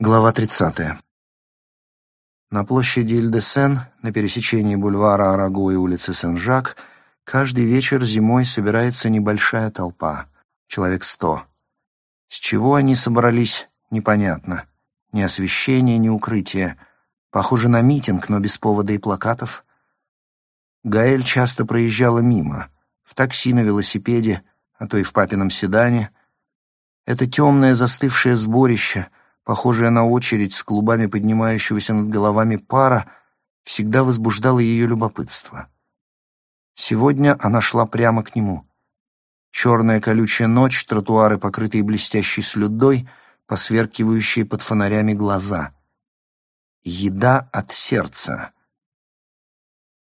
Глава 30. На площади Иль-де-Сен, на пересечении бульвара Араго и улицы Сен-Жак, каждый вечер зимой собирается небольшая толпа, человек сто. С чего они собрались, непонятно. Ни освещения, ни укрытия. Похоже на митинг, но без повода и плакатов. Гаэль часто проезжала мимо, в такси, на велосипеде, а то и в папином седане. Это темное застывшее сборище — похожая на очередь с клубами поднимающегося над головами пара, всегда возбуждала ее любопытство. Сегодня она шла прямо к нему. Черная колючая ночь, тротуары, покрытые блестящей слюдой, посверкивающие под фонарями глаза. Еда от сердца.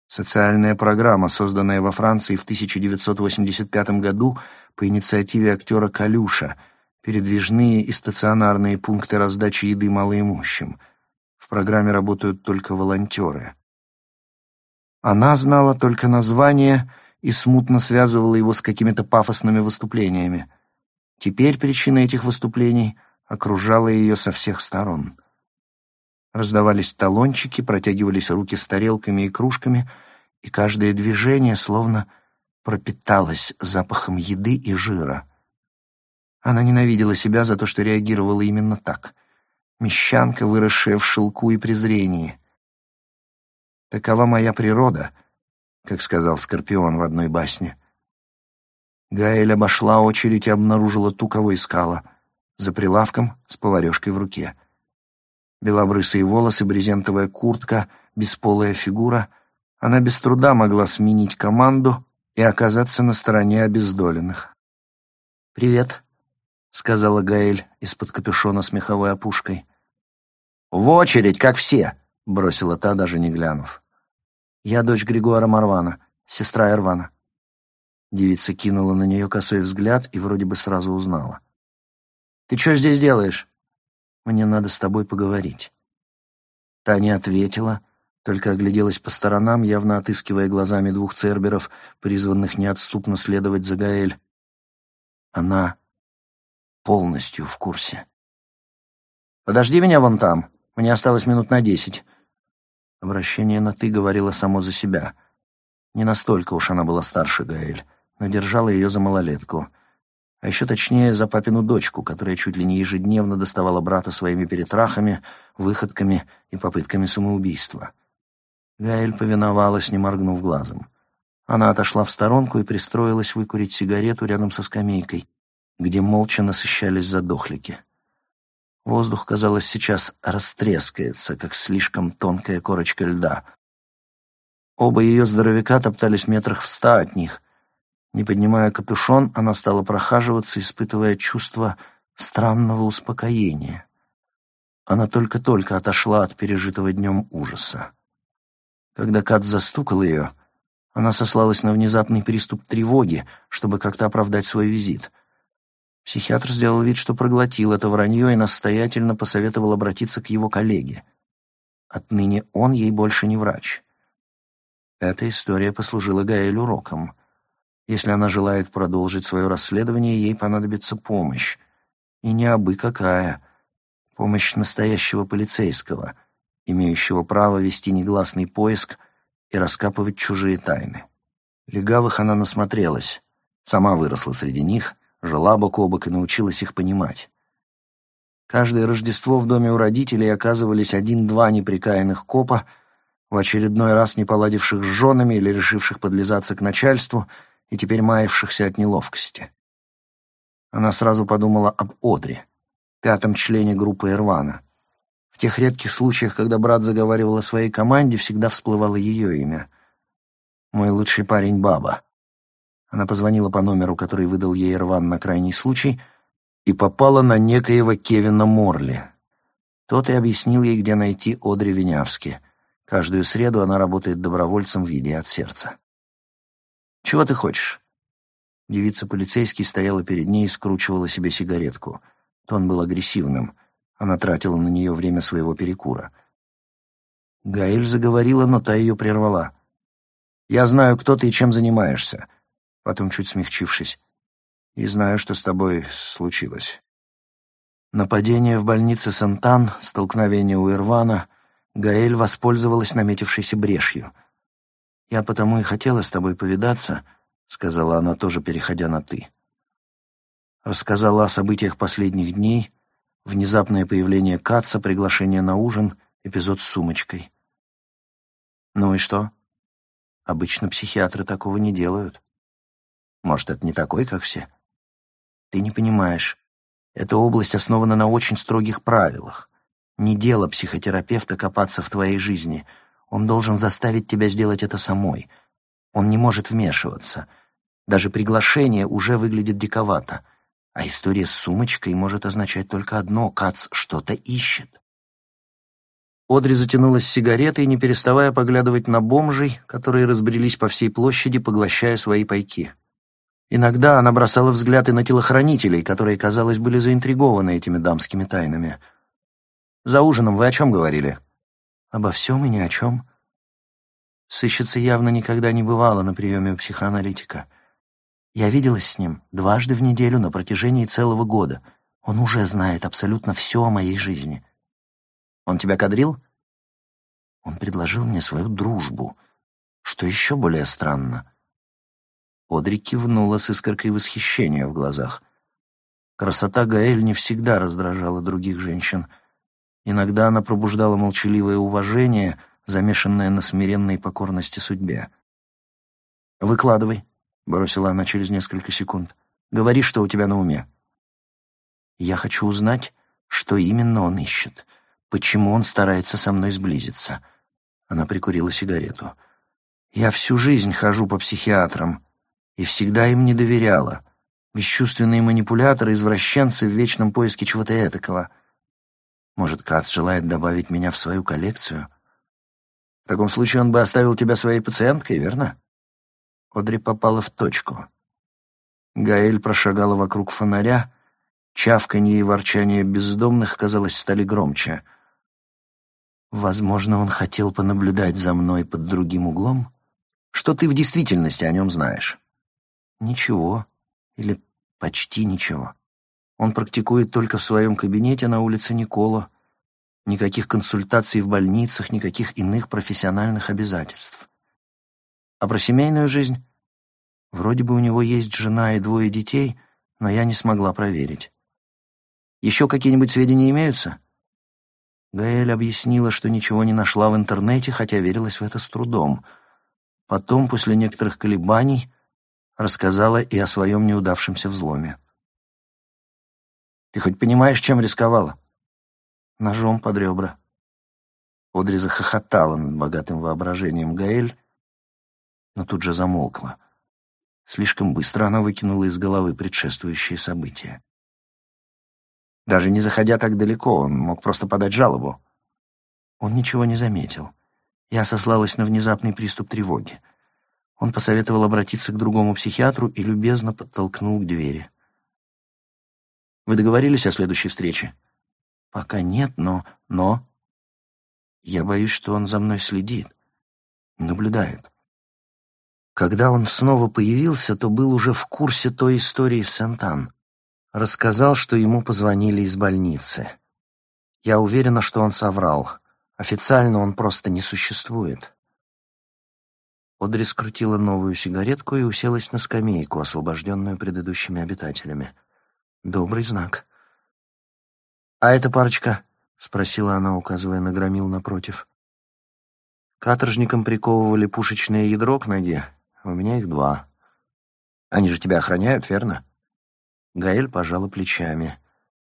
Социальная программа, созданная во Франции в 1985 году по инициативе актера Калюша — передвижные и стационарные пункты раздачи еды малоимущим. В программе работают только волонтеры. Она знала только название и смутно связывала его с какими-то пафосными выступлениями. Теперь причина этих выступлений окружала ее со всех сторон. Раздавались талончики, протягивались руки с тарелками и кружками, и каждое движение словно пропиталось запахом еды и жира — она ненавидела себя за то, что реагировала именно так. Мещанка, выросшая в шелку и презрении. «Такова моя природа», как сказал Скорпион в одной басне. Гаэль обошла очередь и обнаружила ту, кого искала, за прилавком с поварешкой в руке. Белобрысые волосы, брезентовая куртка, бесполая фигура. Она без труда могла сменить команду и оказаться на стороне обездоленных. «Привет», — сказала Гаэль из-под капюшона с меховой опушкой. «В очередь, как все!» — бросила та, даже не глянув. «Я дочь Григуара Марвана, сестра Эрвана». Девица кинула на нее косой взгляд и вроде бы сразу узнала. «Ты что здесь делаешь?» «Мне надо с тобой поговорить». Та не ответила, только огляделась по сторонам, явно отыскивая глазами двух церберов, призванных неотступно следовать за Гаэль. Она полностью в курсе. «Подожди меня вон там. Мне осталось минут на десять». Обращение на «ты» говорило само за себя. Не настолько уж она была старше Гаэль, но держала ее за малолетку. А еще точнее, за папину дочку, которая чуть ли не ежедневно доставала брата своими перетрахами, выходками и попытками самоубийства. Гаэль повиновалась, не моргнув глазом. Она отошла в сторонку и пристроилась выкурить сигарету рядом со скамейкой, где молча насыщались задохлики. Воздух, казалось, сейчас растрескается, как слишком тонкая корочка льда. Оба ее здоровяка топтались метрах в ста от них. Не поднимая капюшон, она стала прохаживаться, испытывая чувство странного успокоения. Она только-только отошла от пережитого днем ужаса. Когда Кат застукал ее, она сослалась на внезапный приступ тревоги, чтобы как-то оправдать свой визит — Психиатр сделал вид, что проглотил это вранье и настоятельно посоветовал обратиться к его коллеге. Отныне он ей больше не врач. Эта история послужила Гаэль уроком. Если она желает продолжить свое расследование, ей понадобится помощь. И не абы какая. Помощь настоящего полицейского, имеющего право вести негласный поиск и раскапывать чужие тайны. Легавых она насмотрелась, сама выросла среди них — жила бок о бок и научилась их понимать. Каждое Рождество в доме у родителей оказывались один-два неприкаянных копа, в очередной раз не поладивших с женами или решивших подлизаться к начальству и теперь маявшихся от неловкости. Она сразу подумала об Одре, пятом члене группы Ирвана. В тех редких случаях, когда брат заговаривал о своей команде, всегда всплывало ее имя. «Мой лучший парень Баба». Она позвонила по номеру, который выдал ей Ирван на крайний случай, и попала на некоего Кевина Морли. Тот и объяснил ей, где найти Одри Винявски. Каждую среду она работает добровольцем в виде от сердца. «Чего ты хочешь?» Девица-полицейский стояла перед ней и скручивала себе сигаретку. Тон был агрессивным. Она тратила на нее время своего перекура. Гаэль заговорила, но та ее прервала. «Я знаю, кто ты и чем занимаешься потом чуть смягчившись. «И знаю, что с тобой случилось». Нападение в больнице Сантан, столкновение у Ирвана, Гаэль воспользовалась наметившейся брешью. «Я потому и хотела с тобой повидаться», — сказала она, тоже переходя на «ты». Рассказала о событиях последних дней, внезапное появление Каца, приглашение на ужин, эпизод с сумочкой. «Ну и что?» Обычно психиатры такого не делают. Может, это не такой, как все? Ты не понимаешь. Эта область основана на очень строгих правилах. Не дело психотерапевта копаться в твоей жизни. Он должен заставить тебя сделать это самой. Он не может вмешиваться. Даже приглашение уже выглядит диковато. А история с сумочкой может означать только одно — Кац что-то ищет. Одри затянулась сигаретой, не переставая поглядывать на бомжей, которые разбрелись по всей площади, поглощая свои пайки. Иногда она бросала взгляд и на телохранителей, которые, казалось, были заинтригованы этими дамскими тайнами. «За ужином вы о чем говорили?» «Обо всем и ни о чем». Сыщица явно никогда не бывала на приеме у психоаналитика. Я виделась с ним дважды в неделю на протяжении целого года. Он уже знает абсолютно все о моей жизни. Он тебя кадрил? Он предложил мне свою дружбу, что еще более странно. Одри кивнула с искоркой восхищения в глазах. Красота Гаэль не всегда раздражала других женщин. Иногда она пробуждала молчаливое уважение, замешанное на смиренной покорности судьбе. «Выкладывай», — бросила она через несколько секунд. «Говори, что у тебя на уме». «Я хочу узнать, что именно он ищет почему он старается со мной сблизиться. Она прикурила сигарету. Я всю жизнь хожу по психиатрам и всегда им не доверяла. Бесчувственные манипуляторы, извращенцы в вечном поиске чего-то этакого. Может, Кац желает добавить меня в свою коллекцию? В таком случае он бы оставил тебя своей пациенткой, верно? Одри попала в точку. Гаэль прошагала вокруг фонаря, чавканье и ворчание бездомных, казалось, стали громче — Возможно, он хотел понаблюдать за мной под другим углом. Что ты в действительности о нем знаешь? Ничего. Или почти ничего. Он практикует только в своем кабинете на улице Никола. Никаких консультаций в больницах, никаких иных профессиональных обязательств. А про семейную жизнь? Вроде бы у него есть жена и двое детей, но я не смогла проверить. Еще какие-нибудь сведения имеются? Гаэль объяснила, что ничего не нашла в интернете, хотя верилась в это с трудом. Потом, после некоторых колебаний, рассказала и о своем неудавшемся взломе. «Ты хоть понимаешь, чем рисковала?» «Ножом под ребра». Одри захохотала над богатым воображением Гаэль, но тут же замолкла. Слишком быстро она выкинула из головы предшествующие события. Даже не заходя так далеко, он мог просто подать жалобу. Он ничего не заметил. Я сослалась на внезапный приступ тревоги. Он посоветовал обратиться к другому психиатру и любезно подтолкнул к двери. «Вы договорились о следующей встрече?» «Пока нет, но... но...» «Я боюсь, что он за мной следит, наблюдает». Когда он снова появился, то был уже в курсе той истории в Сент-Ан. Рассказал, что ему позвонили из больницы. Я уверена, что он соврал. Официально он просто не существует. Одри скрутила новую сигаретку и уселась на скамейку, освобожденную предыдущими обитателями. Добрый знак. «А эта парочка?» — спросила она, указывая на громил напротив. «Каторжникам приковывали пушечное ядро к ноге. У меня их два. Они же тебя охраняют, верно?» Гаэль пожала плечами.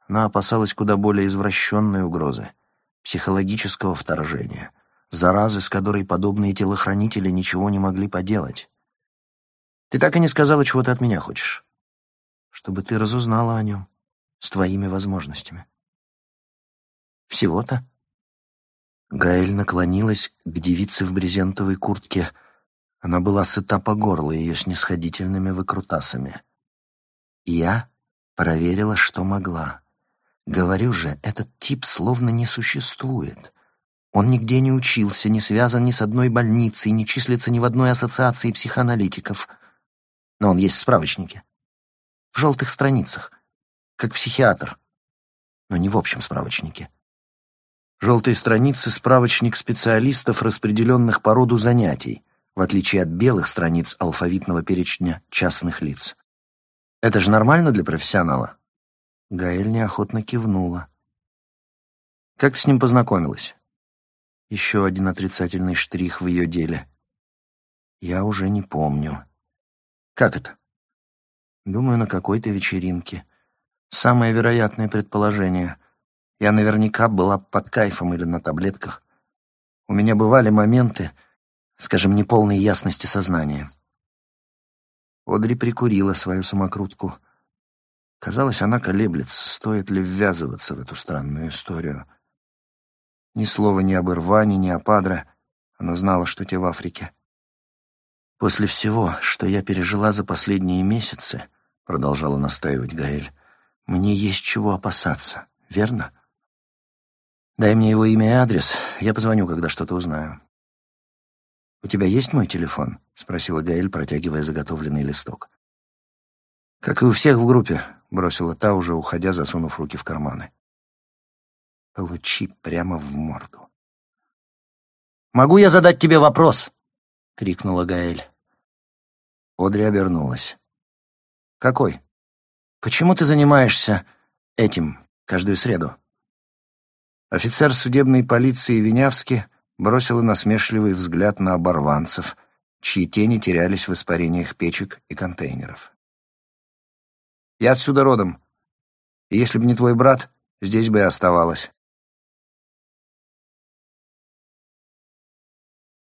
Она опасалась куда более извращенной угрозы — психологического вторжения, заразы, с которой подобные телохранители ничего не могли поделать. «Ты так и не сказала, чего ты от меня хочешь?» «Чтобы ты разузнала о нем, с твоими возможностями». «Всего-то?» Гаэль наклонилась к девице в брезентовой куртке. Она была сыта по горло ее снисходительными выкрутасами. «Я Проверила, что могла. Говорю же, этот тип словно не существует. Он нигде не учился, не связан ни с одной больницей, не числится ни в одной ассоциации психоаналитиков. Но он есть в справочнике. В желтых страницах. Как психиатр. но не в общем справочнике. Желтые страницы — справочник специалистов, распределенных по роду занятий, в отличие от белых страниц алфавитного перечня частных лиц. Это же нормально для профессионала? Гаэль неохотно кивнула. Как ты с ним познакомилась? Еще один отрицательный штрих в ее деле. Я уже не помню. Как это? Думаю, на какой-то вечеринке. Самое вероятное предположение. Я наверняка была под кайфом или на таблетках. У меня бывали моменты, скажем, неполной ясности сознания. Одри прикурила свою самокрутку. Казалось, она колеблется, стоит ли ввязываться в эту странную историю. Ни слова ни об Ирване, ни о Падре. Она знала, что те в Африке. «После всего, что я пережила за последние месяцы», — продолжала настаивать Гаэль, — «мне есть чего опасаться, верно?» «Дай мне его имя и адрес, я позвоню, когда что-то узнаю». «У тебя есть мой телефон?» — спросила Гаэль, протягивая заготовленный листок. «Как и у всех в группе», — бросила та, уже уходя, засунув руки в карманы. «Получи прямо в морду». «Могу я задать тебе вопрос?» — крикнула Гаэль. Одри обернулась. «Какой? Почему ты занимаешься этим каждую среду?» Офицер судебной полиции Винявски бросил насмешливый взгляд на оборванцев, чьи тени терялись в испарениях печек и контейнеров. «Я отсюда родом. И если бы не твой брат, здесь бы и оставалась.